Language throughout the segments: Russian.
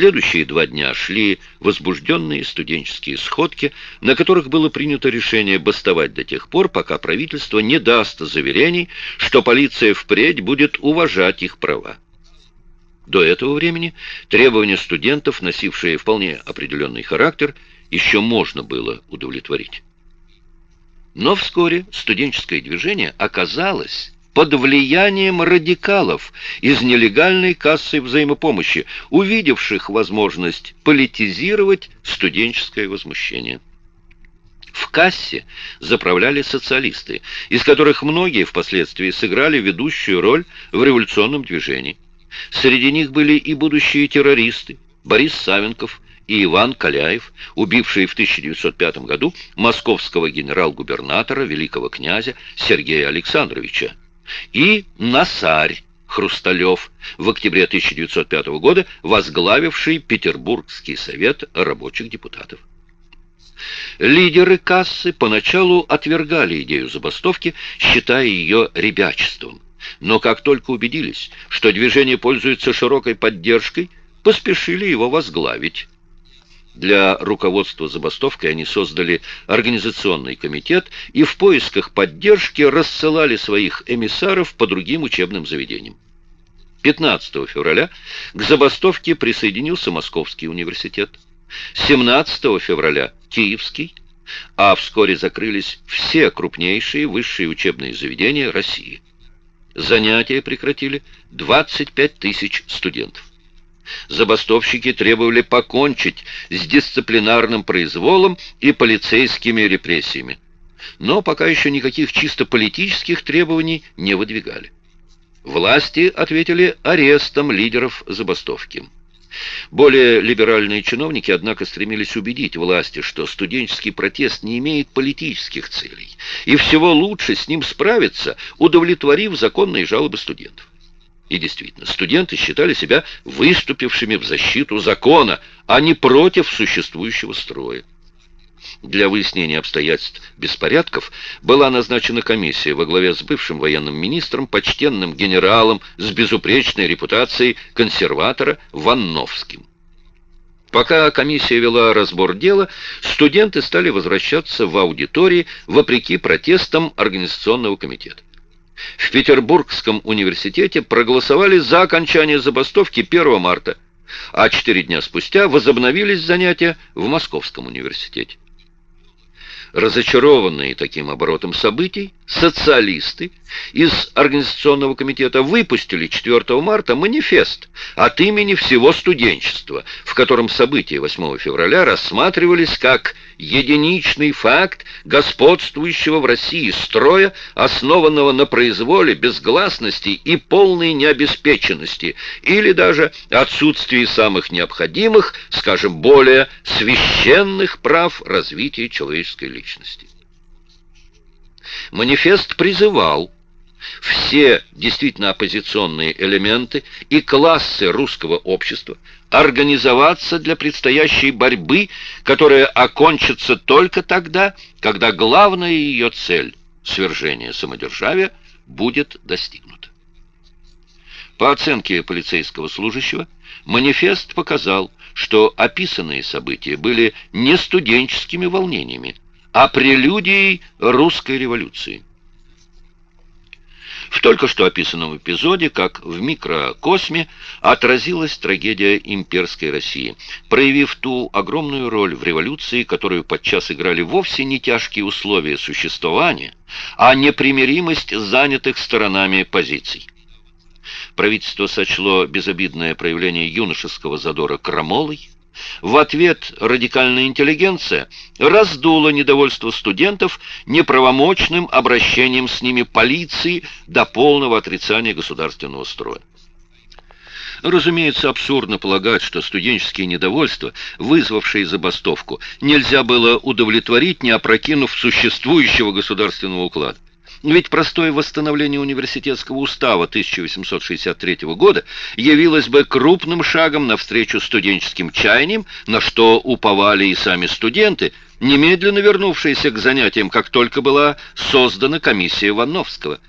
следующие два дня шли возбужденные студенческие сходки, на которых было принято решение бастовать до тех пор, пока правительство не даст заверений, что полиция впредь будет уважать их права. До этого времени требования студентов, носившие вполне определенный характер, еще можно было удовлетворить. Но вскоре студенческое движение оказалось под влиянием радикалов из нелегальной кассы взаимопомощи, увидевших возможность политизировать студенческое возмущение. В кассе заправляли социалисты, из которых многие впоследствии сыграли ведущую роль в революционном движении. Среди них были и будущие террористы Борис Савенков и Иван Каляев, убившие в 1905 году московского генерал-губернатора, великого князя Сергея Александровича и Насарь Хрусталев, в октябре 1905 года возглавивший Петербургский совет рабочих депутатов. Лидеры кассы поначалу отвергали идею забастовки, считая ее ребячеством. Но как только убедились, что движение пользуется широкой поддержкой, поспешили его возглавить. Для руководства забастовкой они создали организационный комитет и в поисках поддержки рассылали своих эмиссаров по другим учебным заведениям. 15 февраля к забастовке присоединился Московский университет. 17 февраля – Киевский, а вскоре закрылись все крупнейшие высшие учебные заведения России. Занятия прекратили 25 тысяч студентов. Забастовщики требовали покончить с дисциплинарным произволом и полицейскими репрессиями. Но пока еще никаких чисто политических требований не выдвигали. Власти ответили арестом лидеров забастовки. Более либеральные чиновники, однако, стремились убедить власти, что студенческий протест не имеет политических целей, и всего лучше с ним справиться, удовлетворив законные жалобы студентов. И действительно, студенты считали себя выступившими в защиту закона, а не против существующего строя. Для выяснения обстоятельств беспорядков была назначена комиссия во главе с бывшим военным министром, почтенным генералом с безупречной репутацией консерватора Ванновским. Пока комиссия вела разбор дела, студенты стали возвращаться в аудитории вопреки протестам Организационного комитета. В Петербургском университете проголосовали за окончание забастовки 1 марта, а четыре дня спустя возобновились занятия в Московском университете. Разочарованные таким оборотом событий, социалисты из Организационного комитета выпустили 4 марта манифест от имени всего студенчества, в котором события 8 февраля рассматривались как единичный факт господствующего в России строя, основанного на произволе, безгласности и полной необеспеченности, или даже отсутствии самых необходимых, скажем, более священных прав развития человеческой личности. Манифест призывал все действительно оппозиционные элементы и классы русского общества организоваться для предстоящей борьбы, которая окончится только тогда, когда главная ее цель – свержение самодержавия – будет достигнута. По оценке полицейского служащего, манифест показал, что описанные события были не студенческими волнениями, а прелюдией русской революции. В только что описанном эпизоде, как в микрокосме, отразилась трагедия имперской России, проявив ту огромную роль в революции, которую подчас играли вовсе не тяжкие условия существования, а непримиримость занятых сторонами позиций. Правительство сочло безобидное проявление юношеского задора крамолой, в ответ радикальная интеллигенция раздула недовольство студентов неправомочным обращением с ними полиции до полного отрицания государственного строя. Разумеется, абсурдно полагать, что студенческие недовольства, вызвавшие забастовку, нельзя было удовлетворить, не опрокинув существующего государственного уклада. Ведь простое восстановление университетского устава 1863 года явилось бы крупным шагом навстречу студенческим чаяниям, на что уповали и сами студенты, немедленно вернувшиеся к занятиям, как только была создана комиссия Ванновского.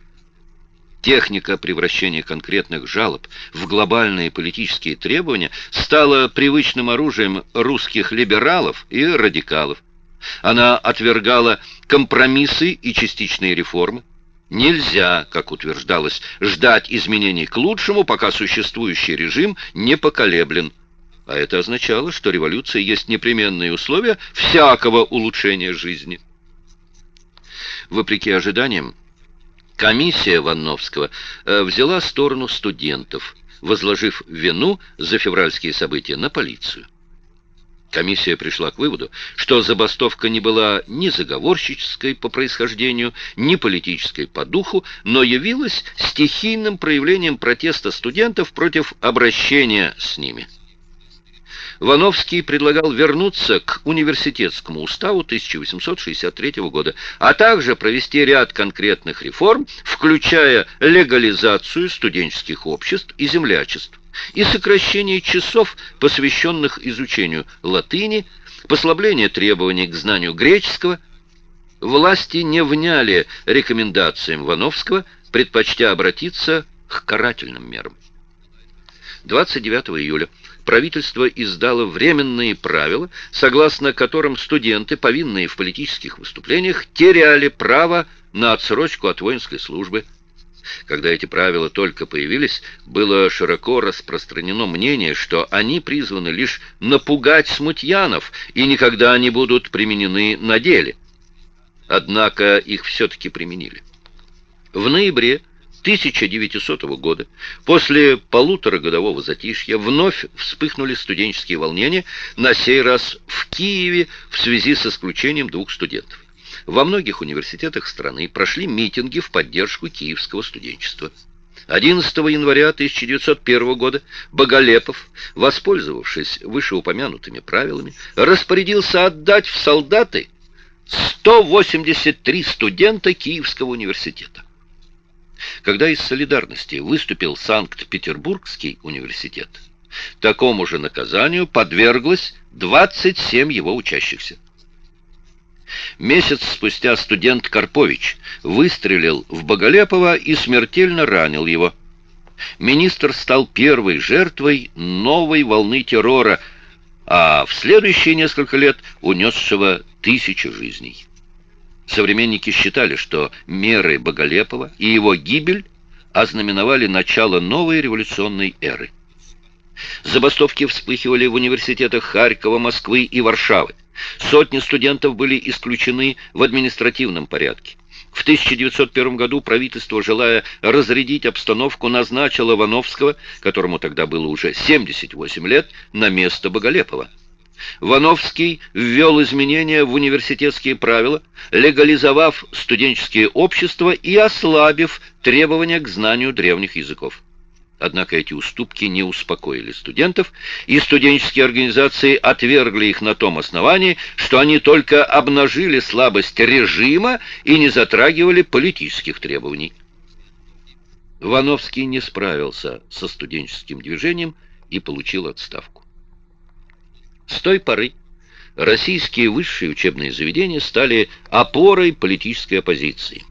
Техника превращения конкретных жалоб в глобальные политические требования стала привычным оружием русских либералов и радикалов. Она отвергала компромиссы и частичные реформы. Нельзя, как утверждалось, ждать изменений к лучшему, пока существующий режим не поколеблен. А это означало, что революция есть непременные условия всякого улучшения жизни. Вопреки ожиданиям, комиссия Ванновского э, взяла сторону студентов, возложив вину за февральские события на полицию. Комиссия пришла к выводу, что забастовка не была ни заговорщической по происхождению, ни политической по духу, но явилась стихийным проявлением протеста студентов против обращения с ними. Вановский предлагал вернуться к университетскому уставу 1863 года, а также провести ряд конкретных реформ, включая легализацию студенческих обществ и землячеств и сокращение часов, посвященных изучению латыни, послабление требований к знанию греческого. Власти не вняли рекомендациям Вановского, предпочтя обратиться к карательным мерам. 29 июля правительство издало временные правила, согласно которым студенты, повинные в политических выступлениях, теряли право на отсрочку от воинской службы. Когда эти правила только появились, было широко распространено мнение, что они призваны лишь напугать смутьянов и никогда не будут применены на деле. Однако их все-таки применили. В ноябре 1900 года, после полуторагодового затишья, вновь вспыхнули студенческие волнения, на сей раз в Киеве в связи с исключением двух студентов. Во многих университетах страны прошли митинги в поддержку киевского студенчества. 11 января 1901 года Боголепов, воспользовавшись вышеупомянутыми правилами, распорядился отдать в солдаты 183 студента Киевского университета. Когда из солидарности выступил Санкт-Петербургский университет, такому же наказанию подверглось 27 его учащихся. Месяц спустя студент Карпович выстрелил в Боголепова и смертельно ранил его. Министр стал первой жертвой новой волны террора, а в следующие несколько лет унесшего тысячи жизней. Современники считали, что меры Боголепова и его гибель ознаменовали начало новой революционной эры. Забастовки вспыхивали в университетах Харькова, Москвы и Варшавы. Сотни студентов были исключены в административном порядке. В 1901 году правительство, желая разрядить обстановку, назначило Вановского, которому тогда было уже 78 лет, на место Боголепова. Вановский ввел изменения в университетские правила, легализовав студенческие общества и ослабив требования к знанию древних языков. Однако эти уступки не успокоили студентов, и студенческие организации отвергли их на том основании, что они только обнажили слабость режима и не затрагивали политических требований. Вановский не справился со студенческим движением и получил отставку. С той поры российские высшие учебные заведения стали опорой политической оппозиции.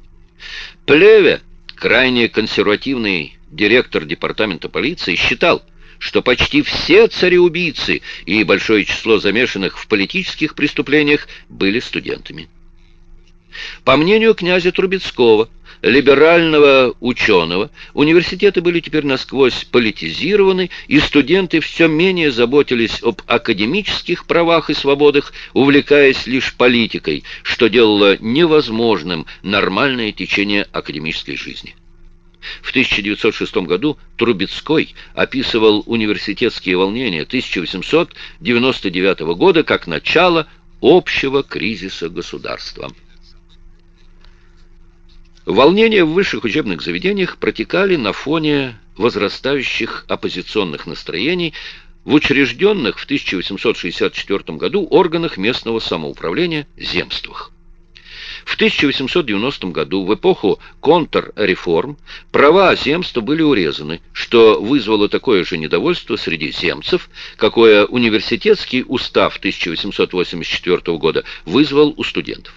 Плеве, крайне консервативный директор департамента полиции, считал, что почти все цареубийцы и большое число замешанных в политических преступлениях были студентами. По мнению князя Трубецкого, либерального ученого, университеты были теперь насквозь политизированы, и студенты все менее заботились об академических правах и свободах, увлекаясь лишь политикой, что делало невозможным нормальное течение академической жизни. В 1906 году Трубецкой описывал университетские волнения 1899 года как начало общего кризиса государства. Волнения в высших учебных заведениях протекали на фоне возрастающих оппозиционных настроений в учрежденных в 1864 году органах местного самоуправления земствах. В 1890 году, в эпоху контрреформ, права земства были урезаны, что вызвало такое же недовольство среди земцев, какое университетский устав 1884 года вызвал у студентов.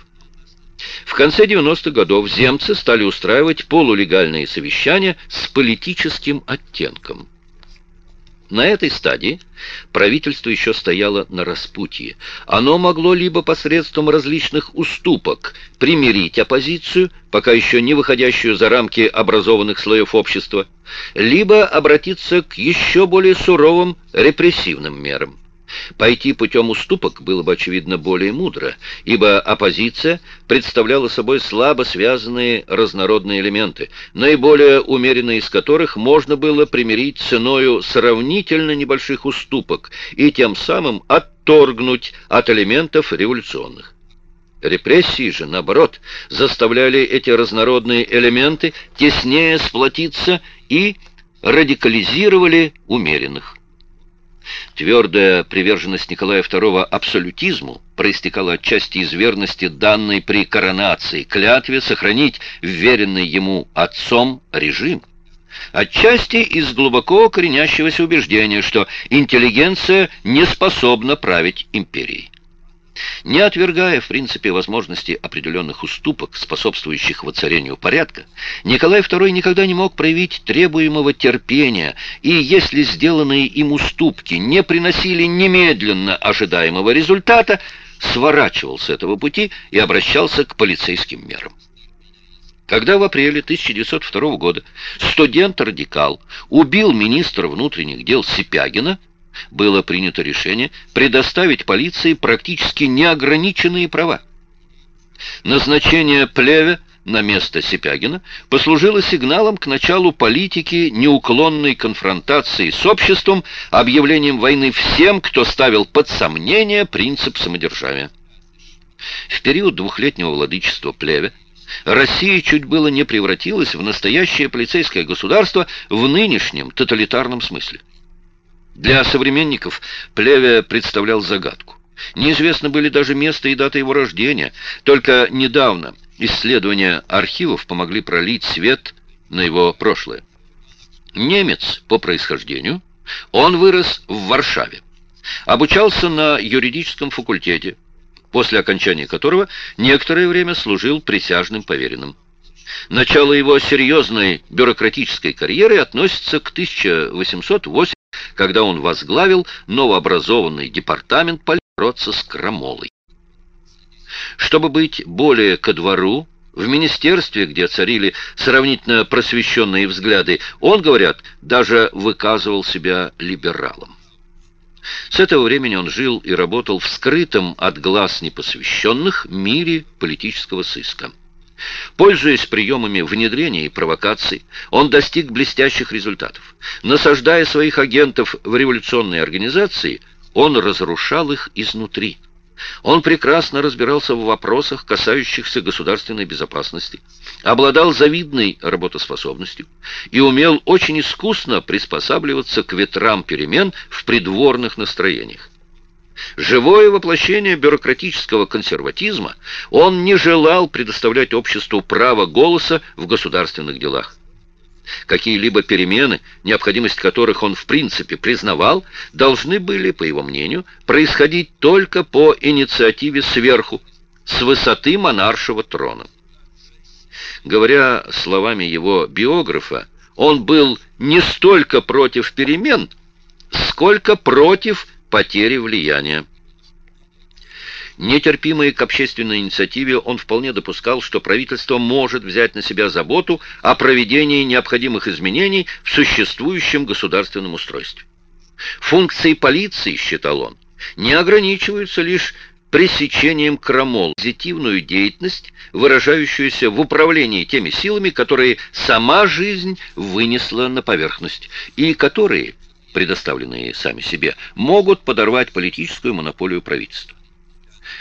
В конце 90-х годов земцы стали устраивать полулегальные совещания с политическим оттенком. На этой стадии правительство еще стояло на распутье. Оно могло либо посредством различных уступок примирить оппозицию, пока еще не выходящую за рамки образованных слоев общества, либо обратиться к еще более суровым репрессивным мерам. Пойти путем уступок было бы, очевидно, более мудро, ибо оппозиция представляла собой слабо связанные разнородные элементы, наиболее умеренные из которых можно было примирить ценою сравнительно небольших уступок и тем самым отторгнуть от элементов революционных. Репрессии же, наоборот, заставляли эти разнородные элементы теснее сплотиться и радикализировали умеренных. Твердая приверженность Николая II абсолютизму проистекала отчасти из верности данной при коронации клятве сохранить вверенный ему отцом режим, отчасти из глубоко коренящегося убеждения, что интеллигенция не способна править империей. Не отвергая, в принципе, возможности определенных уступок, способствующих воцарению порядка, Николай II никогда не мог проявить требуемого терпения, и если сделанные им уступки не приносили немедленно ожидаемого результата, сворачивал с этого пути и обращался к полицейским мерам. Когда в апреле 1902 года студент-радикал убил министра внутренних дел Сипягина, было принято решение предоставить полиции практически неограниченные права. Назначение Плеве на место Сипягина послужило сигналом к началу политики неуклонной конфронтации с обществом, объявлением войны всем, кто ставил под сомнение принцип самодержавия. В период двухлетнего владычества Плеве Россия чуть было не превратилась в настоящее полицейское государство в нынешнем тоталитарном смысле. Для современников Плеве представлял загадку. Неизвестны были даже место и дата его рождения. Только недавно исследования архивов помогли пролить свет на его прошлое. Немец по происхождению, он вырос в Варшаве. Обучался на юридическом факультете, после окончания которого некоторое время служил присяжным поверенным. Начало его серьезной бюрократической карьеры относится к 1808 когда он возглавил новообразованный департамент бороться с крамолой. Чтобы быть более ко двору, в министерстве, где царили сравнительно просвещенные взгляды, он, говорят, даже выказывал себя либералом. С этого времени он жил и работал в скрытом от глаз непосвященных мире политического сыска. Пользуясь приемами внедрения и провокаций, он достиг блестящих результатов. Насаждая своих агентов в революционные организации, он разрушал их изнутри. Он прекрасно разбирался в вопросах, касающихся государственной безопасности, обладал завидной работоспособностью и умел очень искусно приспосабливаться к ветрам перемен в придворных настроениях. Живое воплощение бюрократического консерватизма, он не желал предоставлять обществу право голоса в государственных делах. Какие-либо перемены, необходимость которых он в принципе признавал, должны были, по его мнению, происходить только по инициативе сверху, с высоты монаршего трона. Говоря словами его биографа, он был не столько против перемен, сколько против потери влияния. Нетерпимый к общественной инициативе, он вполне допускал, что правительство может взять на себя заботу о проведении необходимых изменений в существующем государственном устройстве. Функции полиции, считал он, не ограничиваются лишь пресечением крамол, позитивную деятельность, выражающуюся в управлении теми силами, которые сама жизнь вынесла на поверхность, и которые предоставленные сами себе, могут подорвать политическую монополию правительства.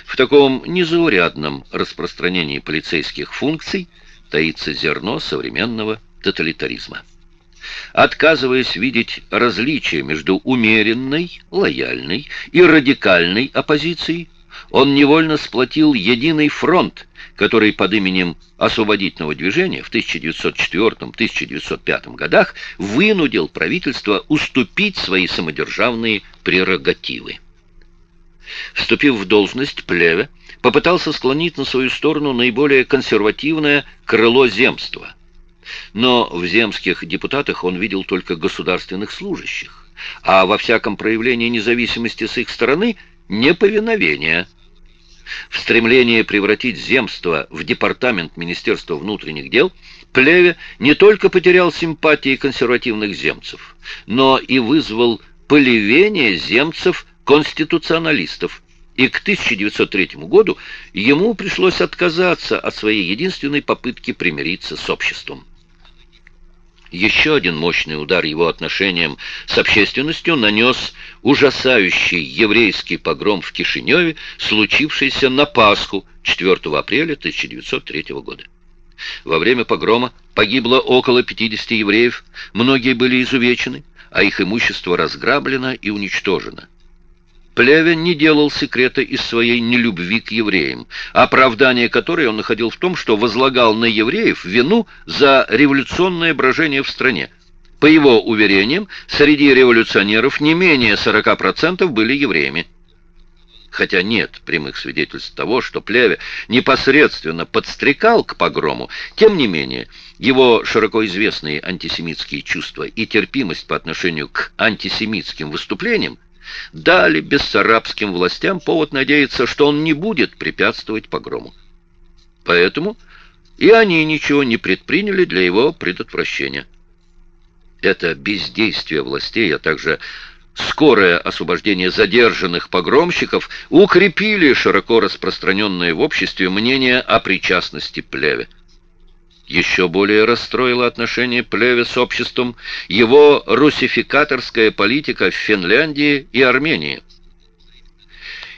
В таком незаурядном распространении полицейских функций таится зерно современного тоталитаризма. Отказываясь видеть различия между умеренной, лояльной и радикальной оппозицией, он невольно сплотил единый фронт, который под именем освободительного движения в 1904-1905 годах вынудил правительство уступить свои самодержавные прерогативы. Вступив в должность, Плеве попытался склонить на свою сторону наиболее консервативное крыло земства. Но в земских депутатах он видел только государственных служащих, а во всяком проявлении независимости с их стороны – неповиновения. В стремлении превратить земство в департамент Министерства внутренних дел Плеве не только потерял симпатии консервативных земцев, но и вызвал полевение земцев-конституционалистов, и к 1903 году ему пришлось отказаться от своей единственной попытки примириться с обществом. Еще один мощный удар его отношениям с общественностью нанес ужасающий еврейский погром в Кишиневе, случившийся на Пасху 4 апреля 1903 года. Во время погрома погибло около 50 евреев, многие были изувечены, а их имущество разграблено и уничтожено. Плевин не делал секрета из своей нелюбви к евреям, оправдание которой он находил в том, что возлагал на евреев вину за революционное брожение в стране. По его уверениям, среди революционеров не менее 40% были евреями. Хотя нет прямых свидетельств того, что Плеве непосредственно подстрекал к погрому, тем не менее, его широко известные антисемитские чувства и терпимость по отношению к антисемитским выступлениям дали бессарабским властям повод надеяться, что он не будет препятствовать погрому. Поэтому и они ничего не предприняли для его предотвращения. Это бездействие властей, а также скорое освобождение задержанных погромщиков укрепили широко распространенное в обществе мнение о причастности Плеве. Еще более расстроило отношение Плеве с обществом его русификаторская политика в Финляндии и Армении.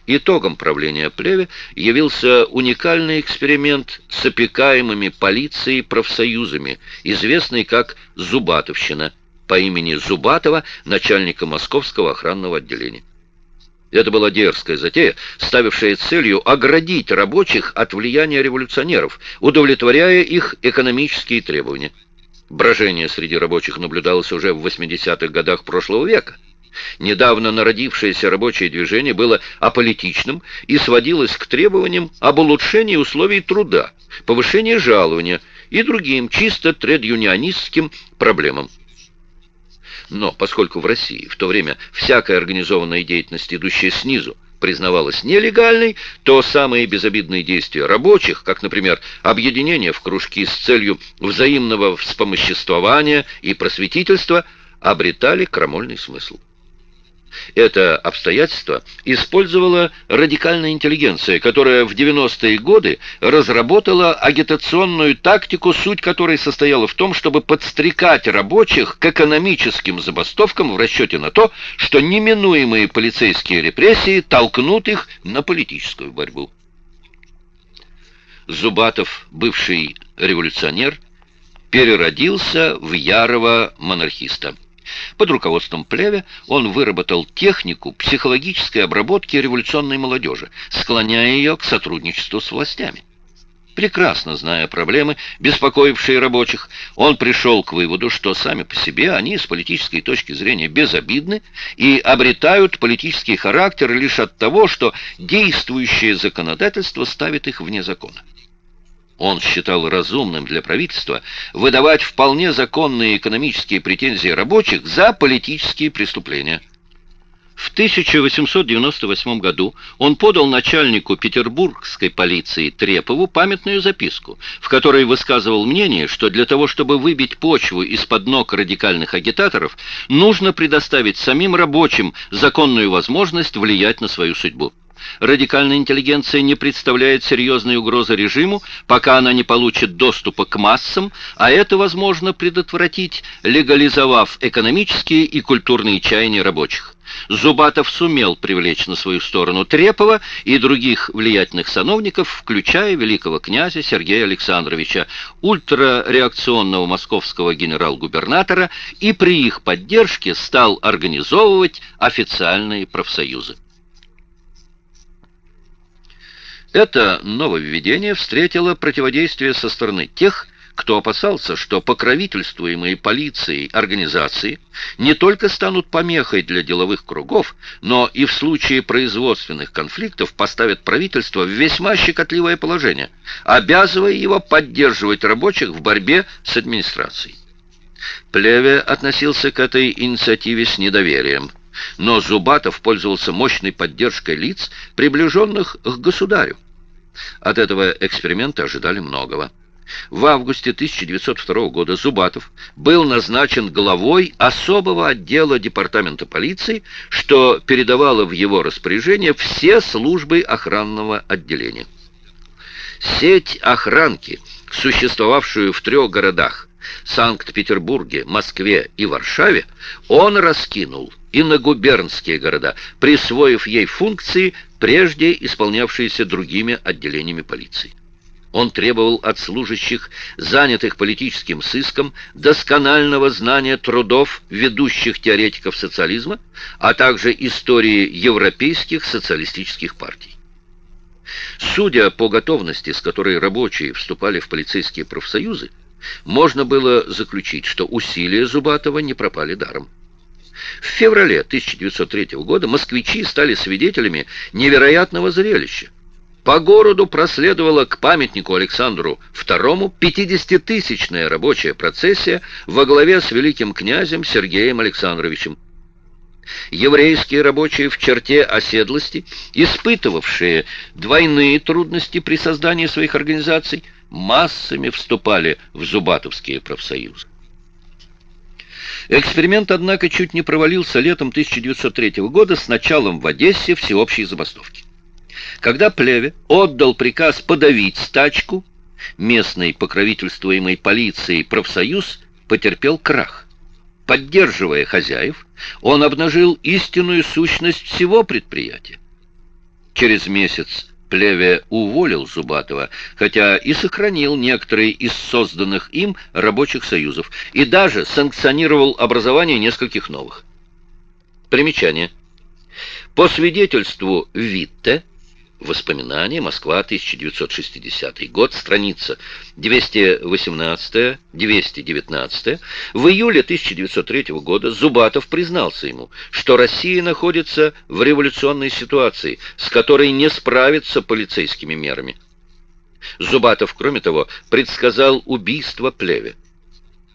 Итогом правления Плеве явился уникальный эксперимент с опекаемыми полицией профсоюзами, известный как «Зубатовщина», по имени Зубатова, начальника Московского охранного отделения. Это была дерзкая затея, ставившая целью оградить рабочих от влияния революционеров, удовлетворяя их экономические требования. Брожение среди рабочих наблюдалось уже в 80-х годах прошлого века. Недавно народившееся рабочее движение было аполитичным и сводилось к требованиям об улучшении условий труда, повышении жалования и другим чисто тредюнионистским проблемам. Но поскольку в России в то время всякая организованная деятельность, идущая снизу, признавалась нелегальной, то самые безобидные действия рабочих, как, например, объединение в кружки с целью взаимного вспомоществования и просветительства, обретали крамольный смысл. Это обстоятельство использовала радикальная интеллигенция, которая в 90-е годы разработала агитационную тактику, суть которой состояла в том, чтобы подстрекать рабочих к экономическим забастовкам в расчете на то, что неминуемые полицейские репрессии толкнут их на политическую борьбу. Зубатов, бывший революционер, переродился в ярого монархиста. Под руководством Плеве он выработал технику психологической обработки революционной молодежи, склоняя ее к сотрудничеству с властями. Прекрасно зная проблемы, беспокоившие рабочих, он пришел к выводу, что сами по себе они с политической точки зрения безобидны и обретают политический характер лишь от того, что действующее законодательство ставит их вне закона. Он считал разумным для правительства выдавать вполне законные экономические претензии рабочих за политические преступления. В 1898 году он подал начальнику петербургской полиции Трепову памятную записку, в которой высказывал мнение, что для того, чтобы выбить почву из-под ног радикальных агитаторов, нужно предоставить самим рабочим законную возможность влиять на свою судьбу радикальная интеллигенция не представляет серьезной угрозы режиму, пока она не получит доступа к массам, а это возможно предотвратить, легализовав экономические и культурные чаяния рабочих. Зубатов сумел привлечь на свою сторону Трепова и других влиятельных сановников, включая великого князя Сергея Александровича, ультрареакционного московского генерал-губернатора, и при их поддержке стал организовывать официальные профсоюзы. Это нововведение встретило противодействие со стороны тех, кто опасался, что покровительствуемые полицией организации не только станут помехой для деловых кругов, но и в случае производственных конфликтов поставят правительство в весьма щекотливое положение, обязывая его поддерживать рабочих в борьбе с администрацией. Плеве относился к этой инициативе с недоверием, но Зубатов пользовался мощной поддержкой лиц, приближенных к государю. От этого эксперимента ожидали многого. В августе 1902 года Зубатов был назначен главой особого отдела департамента полиции, что передавало в его распоряжение все службы охранного отделения. Сеть охранки, существовавшую в трех городах Санкт-Петербурге, Москве и Варшаве, он раскинул и на губернские города, присвоив ей функции, прежде исполнявшиеся другими отделениями полиции. Он требовал от служащих, занятых политическим сыском, досконального знания трудов ведущих теоретиков социализма, а также истории европейских социалистических партий. Судя по готовности, с которой рабочие вступали в полицейские профсоюзы, можно было заключить, что усилия Зубатова не пропали даром. В феврале 1903 года москвичи стали свидетелями невероятного зрелища. По городу проследовала к памятнику Александру II 50-тысячная рабочая процессия во главе с великим князем Сергеем Александровичем. Еврейские рабочие в черте оседлости, испытывавшие двойные трудности при создании своих организаций, массами вступали в зубатовские профсоюзы. Эксперимент, однако, чуть не провалился летом 1903 года с началом в Одессе всеобщей забастовки. Когда Плеве отдал приказ подавить стачку, местный покровительствуемый полицией профсоюз потерпел крах. Поддерживая хозяев, он обнажил истинную сущность всего предприятия. Через месяц Плеве уволил Зубатова, хотя и сохранил некоторые из созданных им рабочих союзов, и даже санкционировал образование нескольких новых. Примечание. По свидетельству Витте, Воспоминания. Москва, 1960 год. Страница 218-219. В июле 1903 года Зубатов признался ему, что Россия находится в революционной ситуации, с которой не справится полицейскими мерами. Зубатов, кроме того, предсказал убийство Плеве.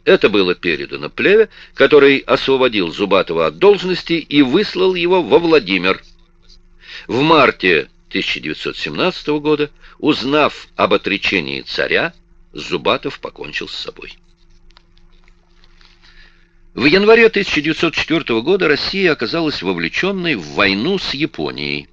Это было передано Плеве, который освободил Зубатова от должности и выслал его во Владимир. В марте 1917 года, узнав об отречении царя, Зубатов покончил с собой. В январе 1904 года Россия оказалась вовлеченной в войну с Японией.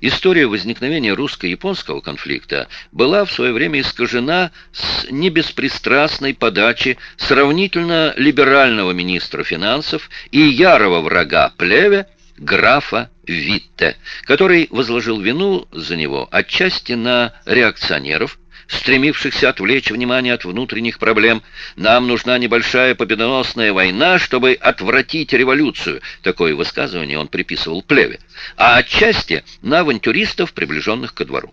История возникновения русско-японского конфликта была в свое время искажена с небеспристрастной подачи сравнительно либерального министра финансов и ярого врага Плеве графа Витте, который возложил вину за него отчасти на реакционеров, стремившихся отвлечь внимание от внутренних проблем. Нам нужна небольшая победоносная война, чтобы отвратить революцию. Такое высказывание он приписывал Плеве. А отчасти на авантюристов, приближенных ко двору.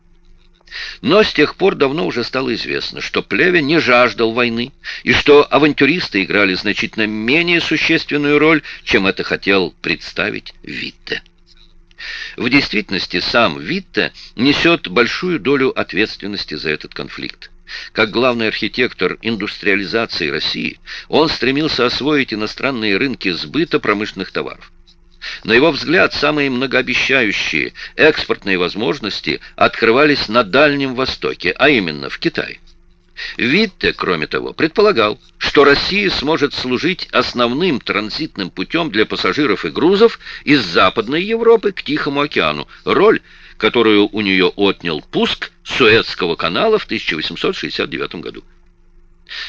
Но с тех пор давно уже стало известно, что Плеве не жаждал войны, и что авантюристы играли значительно менее существенную роль, чем это хотел представить Витте. В действительности сам Витте несет большую долю ответственности за этот конфликт. Как главный архитектор индустриализации России, он стремился освоить иностранные рынки сбыта промышленных товаров. На его взгляд, самые многообещающие экспортные возможности открывались на Дальнем Востоке, а именно в Китае. Витте, кроме того, предполагал, что Россия сможет служить основным транзитным путем для пассажиров и грузов из Западной Европы к Тихому океану, роль, которую у нее отнял пуск Суэцкого канала в 1869 году.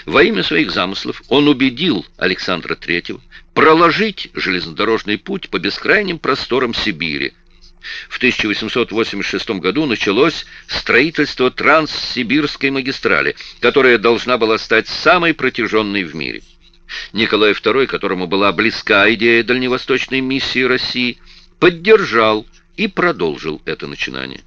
Во имя своих замыслов он убедил Александра III проложить железнодорожный путь по бескрайним просторам Сибири. В 1886 году началось строительство Транссибирской магистрали, которая должна была стать самой протяженной в мире. Николай II, которому была близка идея дальневосточной миссии России, поддержал и продолжил это начинание.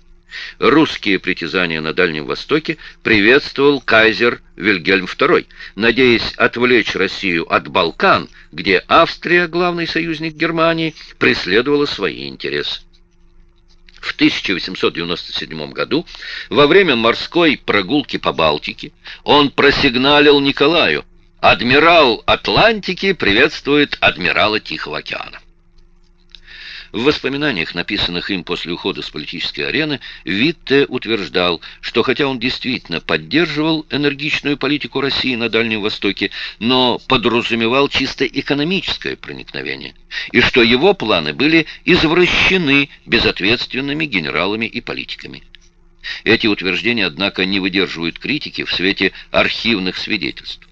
Русские притязания на Дальнем Востоке приветствовал кайзер Вильгельм II, надеясь отвлечь Россию от Балкан, где Австрия, главный союзник Германии, преследовала свои интересы. В 1897 году, во время морской прогулки по Балтике, он просигналил Николаю «Адмирал Атлантики приветствует адмирала Тихого океана». В воспоминаниях, написанных им после ухода с политической арены, Витте утверждал, что хотя он действительно поддерживал энергичную политику России на Дальнем Востоке, но подразумевал чисто экономическое проникновение, и что его планы были извращены безответственными генералами и политиками. Эти утверждения, однако, не выдерживают критики в свете архивных свидетельств.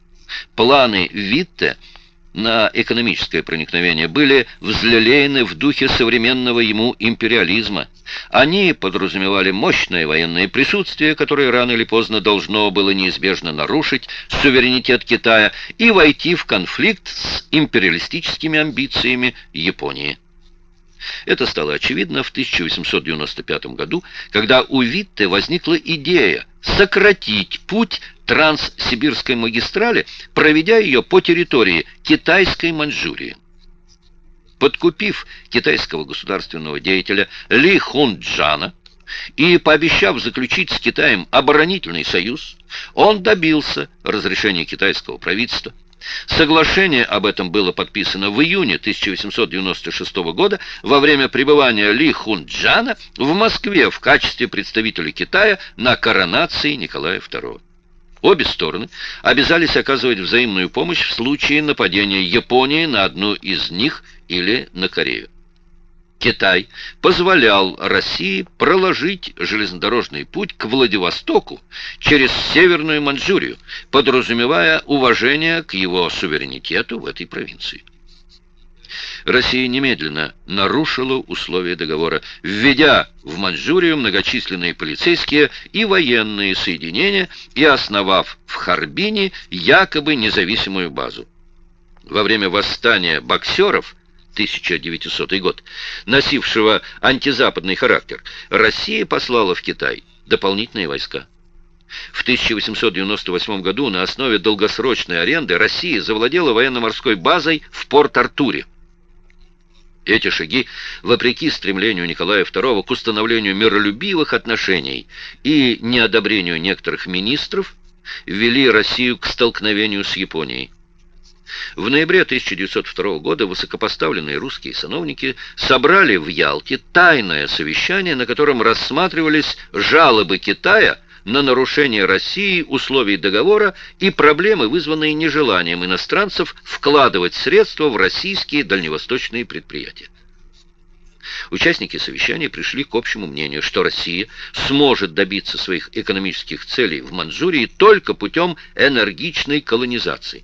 Планы Витте – на экономическое проникновение были взлелеены в духе современного ему империализма. Они подразумевали мощное военное присутствие, которое рано или поздно должно было неизбежно нарушить суверенитет Китая и войти в конфликт с империалистическими амбициями Японии. Это стало очевидно в 1895 году, когда у Витте возникла идея сократить путь Транссибирской магистрали, проведя ее по территории китайской Маньчжурии. Подкупив китайского государственного деятеля Ли Хунджана и пообещав заключить с Китаем оборонительный союз, он добился разрешения китайского правительства Соглашение об этом было подписано в июне 1896 года во время пребывания Ли Хунджана в Москве в качестве представителя Китая на коронации Николая II. Обе стороны обязались оказывать взаимную помощь в случае нападения Японии на одну из них или на Корею. Китай позволял России проложить железнодорожный путь к Владивостоку через Северную Маньчжурию, подразумевая уважение к его суверенитету в этой провинции. Россия немедленно нарушила условия договора, введя в Маньчжурию многочисленные полицейские и военные соединения и основав в Харбине якобы независимую базу. Во время восстания боксеров – 1900 год, носившего антизападный характер, Россия послала в Китай дополнительные войска. В 1898 году на основе долгосрочной аренды Россия завладела военно-морской базой в Порт-Артуре. Эти шаги, вопреки стремлению Николая II к установлению миролюбивых отношений и неодобрению некоторых министров, ввели Россию к столкновению с Японией. В ноябре 1902 года высокопоставленные русские сановники собрали в Ялте тайное совещание, на котором рассматривались жалобы Китая на нарушение России условий договора и проблемы, вызванные нежеланием иностранцев вкладывать средства в российские дальневосточные предприятия. Участники совещания пришли к общему мнению, что Россия сможет добиться своих экономических целей в Манчжурии только путем энергичной колонизации.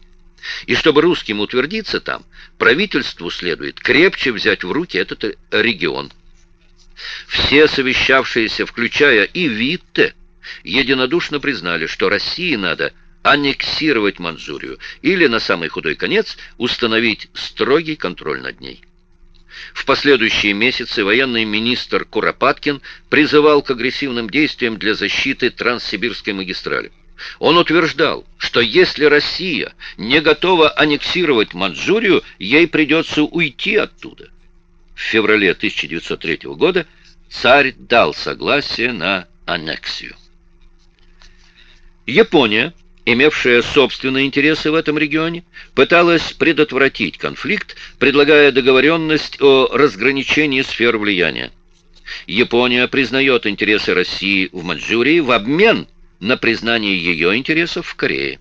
И чтобы русским утвердиться там, правительству следует крепче взять в руки этот регион. Все совещавшиеся, включая и Витте, единодушно признали, что России надо аннексировать Манчжурию или, на самый худой конец, установить строгий контроль над ней. В последующие месяцы военный министр Куропаткин призывал к агрессивным действиям для защиты Транссибирской магистрали. Он утверждал, что если Россия не готова аннексировать Манчжурию, ей придется уйти оттуда. В феврале 1903 года царь дал согласие на аннексию. Япония, имевшая собственные интересы в этом регионе, пыталась предотвратить конфликт, предлагая договоренность о разграничении сфер влияния. Япония признает интересы России в Маньчжурии в обмен на признание ее интересов в Корее.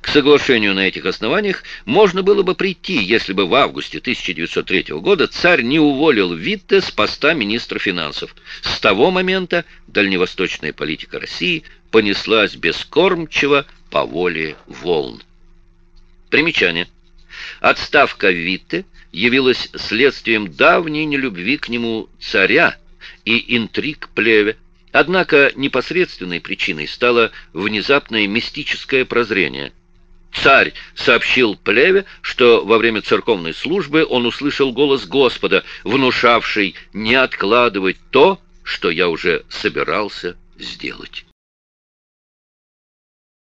К соглашению на этих основаниях можно было бы прийти, если бы в августе 1903 года царь не уволил Витте с поста министра финансов. С того момента дальневосточная политика России понеслась бескормчиво по воле волн. Примечание. Отставка Витте явилась следствием давней нелюбви к нему царя и интриг плеве, Однако непосредственной причиной стало внезапное мистическое прозрение. Царь сообщил Плеве, что во время церковной службы он услышал голос Господа, внушавший не откладывать то, что я уже собирался сделать.